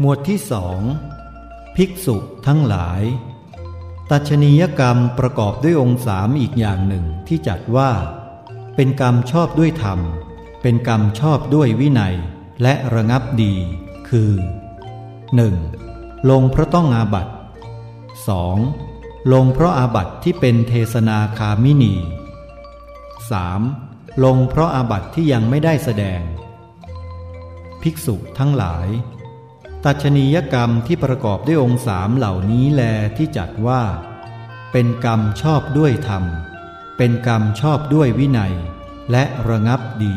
หมวดที่สองภิกษุทั้งหลาย ตัชนียกรรมประกอบด้วยองค์สามอีกอย่างหนึ่งที่จัดว่า เป็นกรรมชอบด้วยธรรม เป็นกรรมชอบด้วยวินัย และระงับดี คือ 1. ลงเพราะต้องอาบัต 2. ลงเพราะอาบัตที่เป็นเทศนาคามินี 3. ลงเพราะอาบัตที่ยังไม่ได้แสดง ภิกษุทั้งหลาย ตัชนียกรรมที่ประกอบด้วยองค์สามเหล่านี้แลที่จัดว่า เป็นกรรมชอบด้วยธรรม เป็นกรรมชอบด้วยวินัย และระงับดี